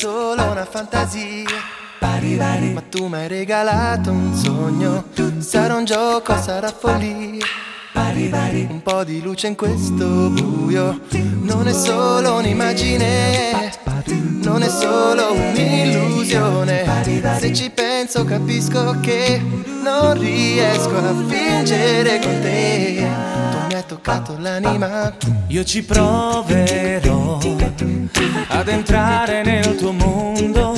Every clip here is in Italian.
solo una fantasia. Ma tu mi hai regalato un sogno, sarà un gioco, sarà follia. Un po' di luce in questo buio, non è solo un'immagine, non è solo un'illusione. Se ci penso capisco che non riesco a fingere con te. Tu mi hai toccato l'anima. Io ci proverò ad entrare nel tuo mondo.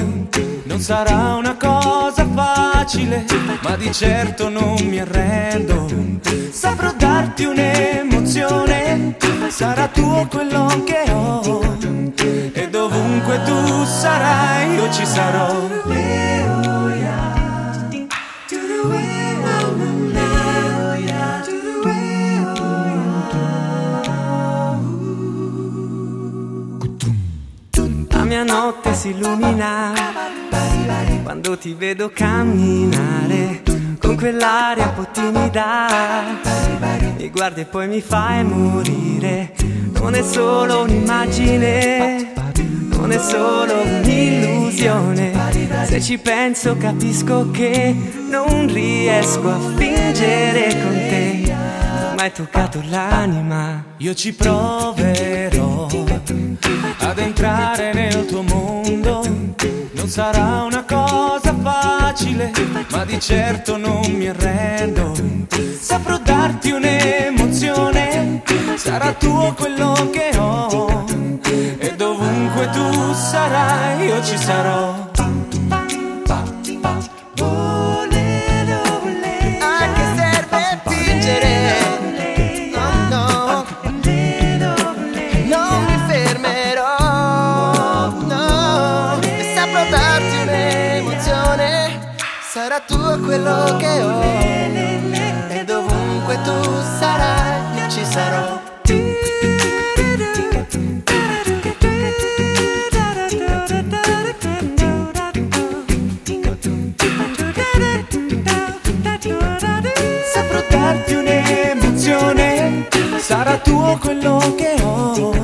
Non sarà una cosa facile, ma di certo non mi arrendo. Saprò darti un'emozione, sarà tuo quello che ho. E dovunque tu sarai, io ci sarò. Notte si illumina quando ti vedo camminare con quell'aria un po' timida. Mi guardi e poi mi fai morire. Non è solo un'immagine, non è solo un'illusione. Se ci penso capisco che non riesco a fingere con te. Mi hai toccato l'anima. Io ci proverò ad entrare nel tuo mondo. Non sarà una cosa facile, ma di certo non mi arrendo. Saprò darti un'emozione, sarà tuo quello che ho. E dovunque tu sarai, io ci sarò. Sarà tuo quello che ho. E dovunque tu sarai io ci sarò. Saprò darti un'emozione. Sarà tuo quello che ho.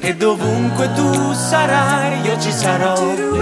E dovunque tu sarai io ci sarò.